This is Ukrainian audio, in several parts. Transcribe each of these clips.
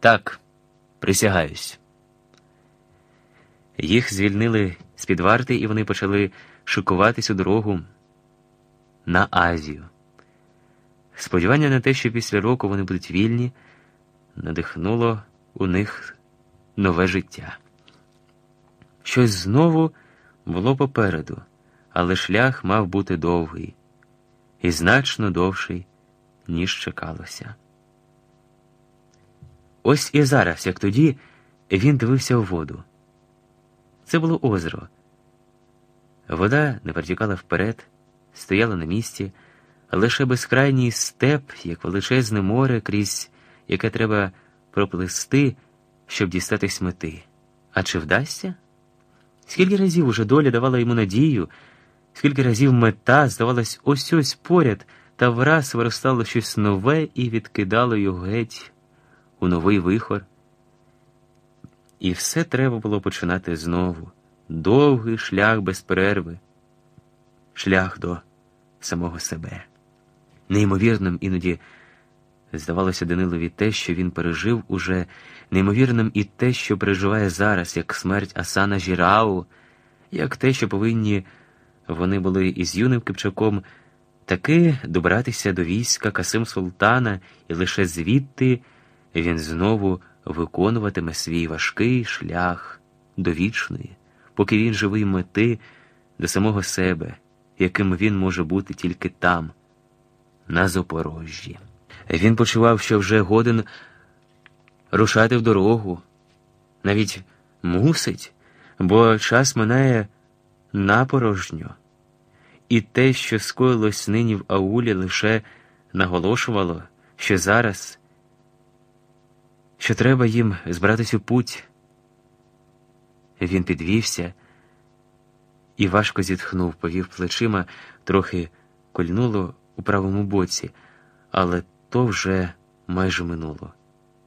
Так, присягаюсь. Їх звільнили з під варти, і вони почали шикуватись у дорогу на Азію. Сподівання на те, що після року вони будуть вільні, надихнуло у них нове життя. Щось знову було попереду, але шлях мав бути довгий і значно довший, ніж чекалося. Ось і зараз, як тоді, він дивився у воду. Це було озеро. Вода не протікала вперед, стояла на місці, лише безкрайній степ, як величезне море, крізь яке треба проплисти, щоб дістатись мети. А чи вдасться? Скільки разів уже доля давала йому надію, скільки разів мета здавалась ось ось поряд, та враз виростало щось нове і відкидало його геть у новий вихор. І все треба було починати знову. Довгий шлях без перерви, шлях до самого себе. Неймовірним іноді здавалося Данилові те, що він пережив уже, неймовірним і те, що переживає зараз, як смерть Асана Жірау, як те, що повинні вони були із юним Кипчаком таки добратися до війська Касим Султана, і лише звідти він знову виконуватиме свій важкий шлях до вічної, поки він живий мети до самого себе, яким він може бути тільки там, на Запорожжі. Він почував, що вже годен рушати в дорогу, навіть мусить, бо час минає напорожньо, і те, що скоїлось нині в аулі, лише наголошувало, що зараз, що треба їм збиратись у путь. Він підвівся і важко зітхнув, повів плечима, трохи кольнуло у правому боці, але то вже майже минуло.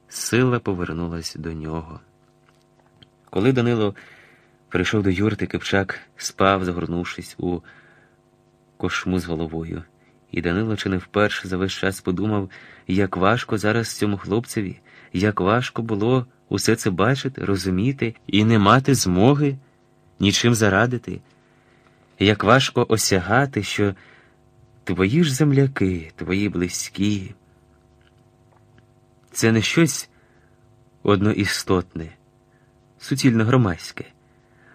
Сила повернулась до нього. Коли Данило прийшов до юрти, Кипчак спав, загорнувшись у кошму з головою, і Данило чи не вперше за весь час подумав, як важко зараз цьому хлопцеві, як важко було усе це бачити, розуміти і не мати змоги нічим зарадити, як важко осягати, що твої ж земляки, твої близькі. Це не щось одноістотне, суцільно громадське,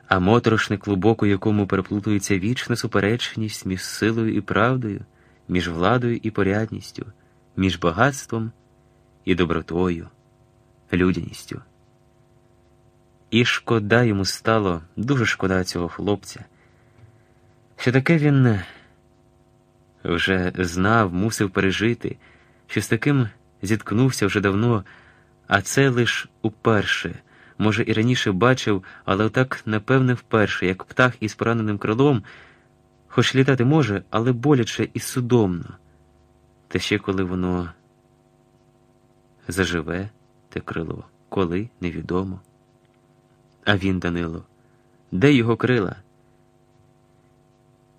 а моторошний клубок, у якому переплутується вічна суперечність між силою і правдою, між владою і порядністю, між багатством і добротою, людяністю. І шкода йому стало, дуже шкода цього хлопця, що таке він вже знав, мусив пережити, що з таким зіткнувся вже давно, а це лиш уперше. Може, і раніше бачив, але отак, напевне, вперше, як птах із пораненим крилом, хоч літати може, але боляче і судомно. Та ще коли воно заживе, те крило, коли невідомо. А він, Данило, де його крила?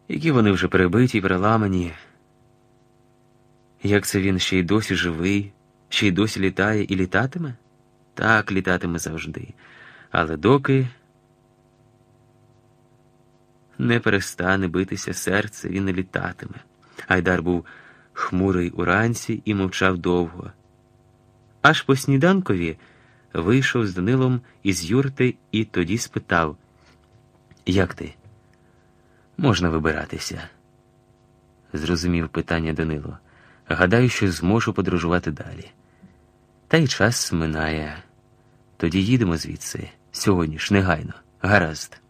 Які вони вже перебиті й переламані? Як це він ще й досі живий, ще й досі літає і літатиме? Так, літатиме завжди. Але доки не перестане битися серце, він не літатиме. Айдар був хмурий уранці і мовчав довго. Аж по сніданкові вийшов з Данилом із юрти і тоді спитав: Як ти? Можна вибиратися? Зрозумів питання Данило. Гадаю, що зможу подорожувати далі. Та й час минає. Тоді їдемо звідси сьогодні ж негайно, гаразд.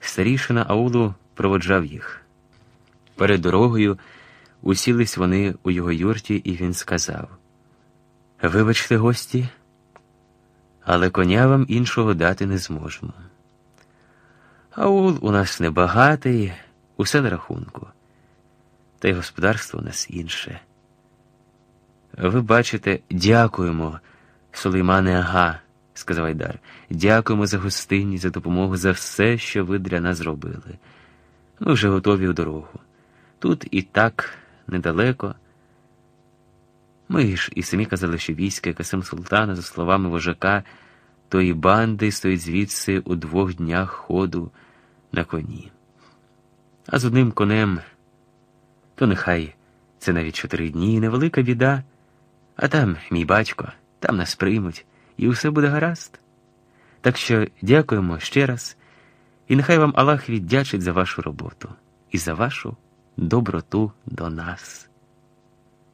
Старішина аулу проводжав їх. Перед дорогою усілись вони у його юрті, і він сказав: Вибачте, гості, але коня вам іншого дати не зможемо. Аул у нас небагатий, усе на рахунку та й господарство у нас інше. Ви бачите, дякуємо, Сулеймане Ага, сказав Айдар. Дякуємо за гостинність, за допомогу, за все, що ви для нас зробили. Ми вже готові у дорогу. Тут і так недалеко. Ми ж і самі казали, що війська Касим Султана, за словами вожака, тої банди стоїть звідси у двох днях ходу на коні. А з одним конем, то нехай це навіть чотири дні, невелика біда, а там мій батько, там нас приймуть, і усе буде гаразд. Так що дякуємо ще раз, і нехай вам Аллах віддячить за вашу роботу і за вашу доброту до нас.